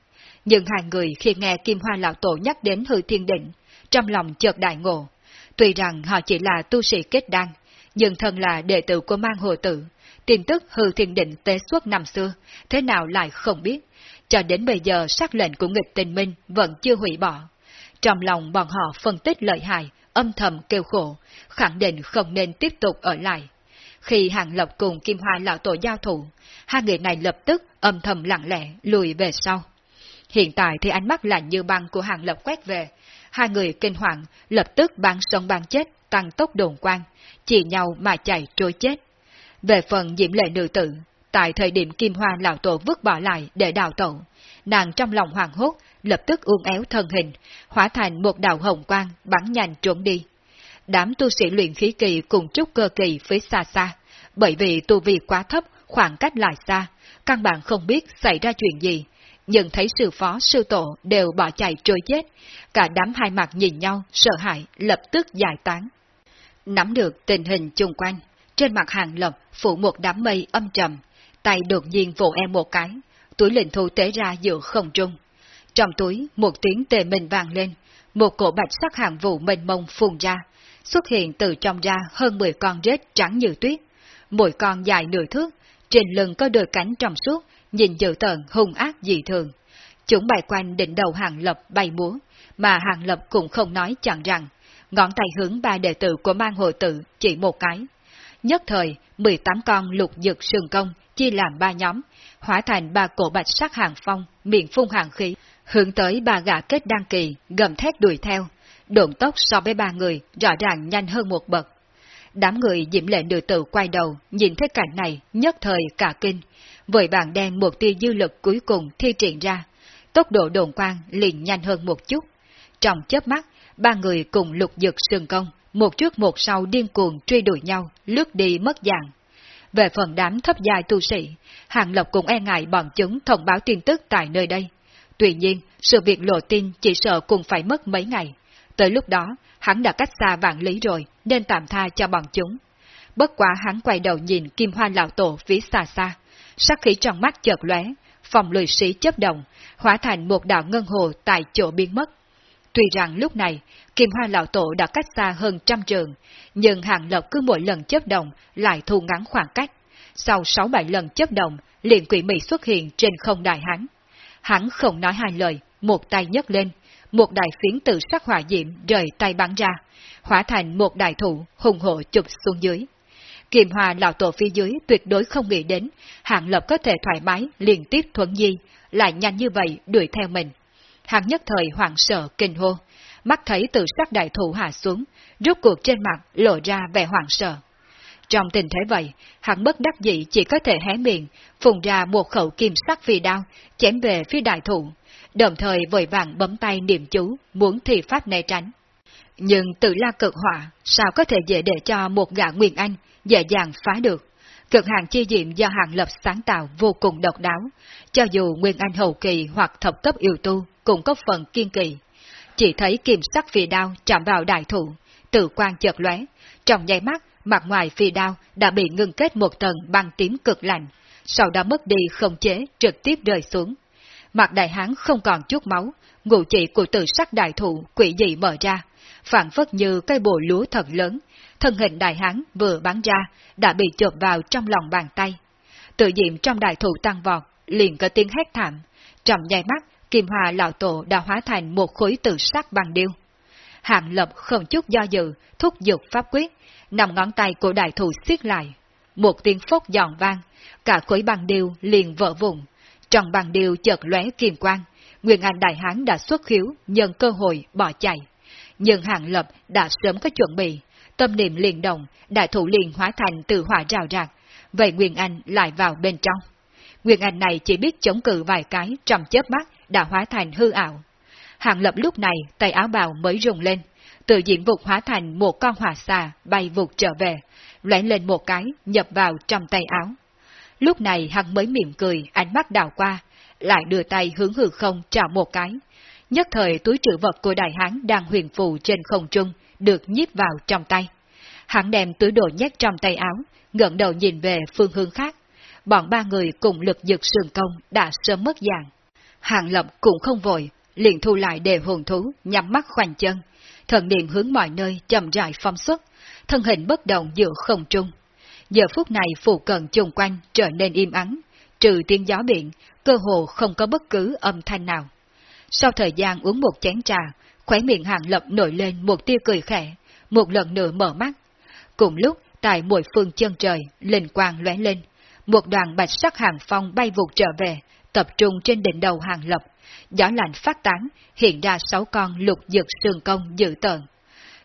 Nhưng hai người khi nghe Kim Hoa lão tổ nhắc đến hư thiên định, trong lòng chợt đại ngộ. Tuy rằng họ chỉ là tu sĩ kết đan, nhưng thân là đệ tử của mang hồ tử, tin tức hư thiên định tế suốt năm xưa, thế nào lại không biết, cho đến bây giờ sắc lệnh của nghịch tình minh vẫn chưa hủy bỏ. Trong lòng bọn họ phân tích lợi hại, âm thầm kêu khổ, khẳng định không nên tiếp tục ở lại. Khi Hàng lộc cùng Kim Hoa lão tổ giao thủ, hai người này lập tức âm thầm lặng lẽ lùi về sau. Hiện tại thì ánh mắt lạnh như băng của Hàng lộc quét về, hai người kinh hoàng lập tức bán sống bán chết, tăng tốc đồn quang, chỉ nhau mà chạy trôi chết. Về phần diễm lệ nữ tử, tại thời điểm Kim Hoa lão tổ vứt bỏ lại để đào tẩu, nàng trong lòng hoàng hốt, lập tức uốn éo thân hình, hóa thành một đạo hồng quang bắn nhanh trốn đi. Đám tu sĩ luyện khí kỳ cùng trúc cơ kỳ phía xa xa, bởi vì tu vi quá thấp, khoảng cách lại xa, căn bản không biết xảy ra chuyện gì. Nhưng thấy sư phó sư tổ đều bỏ chạy trôi chết, cả đám hai mặt nhìn nhau, sợ hãi, lập tức giải tán. Nắm được tình hình chung quanh, trên mặt hàng lập phủ một đám mây âm trầm, tay đột nhiên vỗ em một cái, túi lệnh thu tế ra giữa không trung. Trong túi, một tiếng tề mình vang lên, một cổ bạch sắc hàng vụ mênh mông phun ra, xuất hiện từ trong ra hơn 10 con rết trắng như tuyết. Mỗi con dài nửa thước, trên lưng có đôi cánh trong suốt, nhìn dữ tợn hung ác dị thường. Chúng bay quanh đỉnh đầu hàng lập bay múa, mà hàng lập cũng không nói chẳng rằng, ngón tay hướng ba đệ tử của mang hội tử chỉ một cái. Nhất thời, 18 con lục dực sừng công chia làm ba nhóm, hóa thành ba cổ bạch sắc hàng phong, miệng phun hàng khí, hướng tới ba gã kết đăng kỳ, gầm thét đuổi theo. Độn tốc so với ba người rõ ràng nhanh hơn một bậc. Đám người diễm lệ nữ tự quay đầu, nhìn thấy cảnh này, nhất thời cả kinh, vội bàn đem một tia dư lực cuối cùng thi triển ra. Tốc độ đồn quang liền nhanh hơn một chút. Trong chớp mắt, ba người cùng lục dực sừng công, một trước một sau điên cuồng truy đuổi nhau, lướt đi mất dạng. Về phần đám thấp dài tu sĩ, Hàng lộc cũng e ngại bọn chúng thông báo tin tức tại nơi đây. Tuy nhiên, sự việc lộ tin chỉ sợ cũng phải mất mấy ngày. Tới lúc đó, hắn đã cách xa vạn lý rồi, nên tạm tha cho bọn chúng. Bất quá hắn quay đầu nhìn Kim Hoa Lão Tổ phía xa xa, sắc khí trong mắt chợt lóe, phòng lười sĩ chấp động, hóa thành một đạo ngân hồ tại chỗ biến mất. Tuy rằng lúc này, Kim Hoa Lão Tổ đã cách xa hơn trăm trường, nhưng Hàng Lập cứ mỗi lần chấp động lại thu ngắn khoảng cách. Sau sáu bảy lần chấp động, liền quỷ mị xuất hiện trên không đại hắn. Hắn không nói hai lời, một tay nhấc lên, một đại phiến tự sắc hỏa diệm rời tay bắn ra, hóa thành một đại thủ hùng hộ chụp xuống dưới. Kiềm hòa lão tổ phía dưới tuyệt đối không nghĩ đến, hạng lập có thể thoải mái liên tiếp thuận di, lại nhanh như vậy đuổi theo mình. Hắn nhất thời hoảng sợ kinh hô, mắt thấy tự sắc đại thủ hạ xuống, rút cuộc trên mặt lộ ra vẻ hoảng sợ. Trong tình thế vậy, hắn bất đắc dĩ chỉ có thể hé miệng, phùng ra một khẩu kim sắc phi đao, chém về phía đại thủ, đồng thời vội vàng bấm tay niệm chú, muốn thi pháp né tránh. Nhưng tự la cực hỏa, sao có thể dễ để cho một gã Nguyên Anh dễ dàng phá được? Cực hàng chi diệm do hàng lập sáng tạo vô cùng độc đáo, cho dù Nguyên Anh hậu kỳ hoặc thập cấp yêu tu cũng có phần kiên kỳ. Chỉ thấy kim sắc phi đao chạm vào đại thủ, tự quan chợt lóe, trong nháy mắt mặt ngoài phi đao đã bị ngưng kết một tầng băng tím cực lạnh, sau đó mất đi không chế trực tiếp rơi xuống. Mặt đại hán không còn chút máu, ngụ chỉ của tự sắc đại thủ quỷ dị mở ra, phản phất như cây bồ lúa thật lớn, thân hình đại hán vừa bắn ra đã bị chộp vào trong lòng bàn tay. Tự diệm trong đại thủ tăng vọt, liền có tiếng hét thảm, trong nháy mắt kim hòa lão tổ đã hóa thành một khối tự sắc bằng điêu. Hạng lập không chút do dự, thúc giục pháp quyết, nằm ngón tay của đại thủ siết lại. một tiếng phốc giòn vang, cả khối bằng điêu liền vỡ vụn. Trong bằng điêu chợt lóe kiềm quang, Nguyên Anh Đại Hán đã xuất khiếu, nhân cơ hội bỏ chạy. Nhưng Hạng Lập đã sớm có chuẩn bị, tâm niệm liền động, đại thủ liền hóa thành từ hỏa rào rạc, vậy Nguyên Anh lại vào bên trong. Nguyên Anh này chỉ biết chống cự vài cái trong chớp mắt đã hóa thành hư ảo. Hàng Lập lúc này tay áo bào mới rùng lên, tự diện vụt hóa thành một con hỏa xà bay vụt trở về, lóe lên một cái nhập vào trong tay áo. Lúc này hắn mới mỉm cười, ánh mắt đảo qua, lại đưa tay hướng hư không trào một cái. Nhất thời túi trữ vật của đại hán đang huyền phù trên không trung, được nhíp vào trong tay. Hắn đem túi đồ nhét trong tay áo, ngẩng đầu nhìn về phương hướng khác. Bọn ba người cùng lực giật sườn công đã sớm mất dạng. Hàng lập cũng không vội, liền thu lại đề hồn thú, nhắm mắt khoanh chân. Thần niệm hướng mọi nơi chậm rãi phong xuất, thân hình bất động giữa không trung. Giờ phút này phụ cận chung quanh trở nên im ắng, trừ tiếng gió biển, cơ hồ không có bất cứ âm thanh nào. Sau thời gian uống một chén trà, khóe miệng hàng lập nổi lên một tia cười khẽ, một lần nữa mở mắt. Cùng lúc, tại mỗi phương chân trời, linh quang lóe lên, một đoàn bạch sắc hàng phong bay vụt trở về, tập trung trên đỉnh đầu hàng lập. Gió lạnh phát tán, hiện ra sáu con lục dực sườn công dự tợn.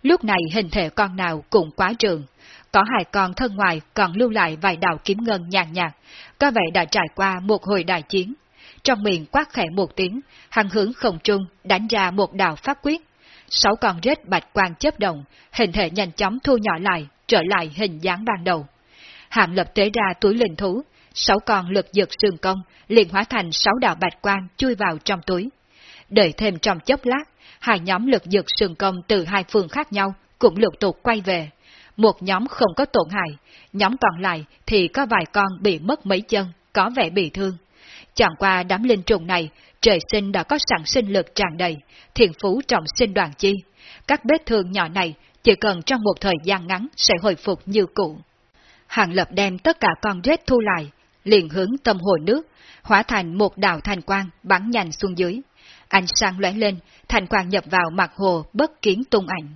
Lúc này hình thể con nào cũng quá trường, có hai con thân ngoài còn lưu lại vài đạo kiếm ngân nhàn nhạt, có vẻ đã trải qua một hồi đại chiến. Trong miệng quát khẽ một tiếng, hăng hướng không trung đánh ra một đạo pháp quyết. Sáu con rết bạch quang chấp động, hình thể nhanh chóng thu nhỏ lại, trở lại hình dáng ban đầu. hạng lập tế ra túi linh thú, sáu con lực dược sườn công liền hóa thành sáu đạo bạch quang chui vào trong túi. Đợi thêm trong chốc lát, hai nhóm lực dược sườn công từ hai phương khác nhau cũng lục tục quay về. Một nhóm không có tổn hại, nhóm còn lại thì có vài con bị mất mấy chân, có vẻ bị thương. Chẳng qua đám linh trùng này, trời sinh đã có sẵn sinh lực tràn đầy, thiền phú trọng sinh đoàn chi. Các vết thương nhỏ này chỉ cần trong một thời gian ngắn sẽ hồi phục như cũ. Hàng lập đem tất cả con rết thu lại, liền hướng tâm hồ nước, hóa thành một đạo thành quang bắn nhanh xuống dưới. Ánh sáng lóe lên, thành quang nhập vào mặt hồ bất kiến tung ảnh.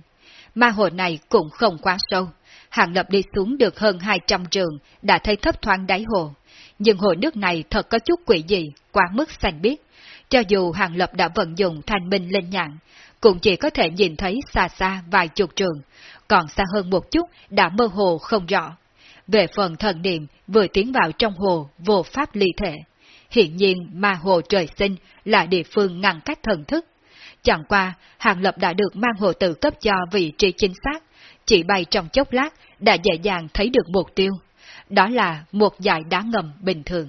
Ma hồ này cũng không quá sâu, Hàng Lập đi xuống được hơn 200 trường, đã thấy thấp thoáng đáy hồ. Nhưng hồ nước này thật có chút quỷ dị, quá mức xanh biếc. Cho dù Hàng Lập đã vận dụng thành minh lên nhạn, cũng chỉ có thể nhìn thấy xa xa vài chục trường, còn xa hơn một chút đã mơ hồ không rõ. Về phần thần niệm vừa tiến vào trong hồ vô pháp ly thể. Hiện nhiên ma hồ trời sinh là địa phương ngăn cách thần thức. Chẳng qua, Hàng Lập đã được mang hồ tự cấp cho vị trí chính xác, chỉ bay trong chốc lát đã dễ dàng thấy được mục tiêu. Đó là một dải đá ngầm bình thường.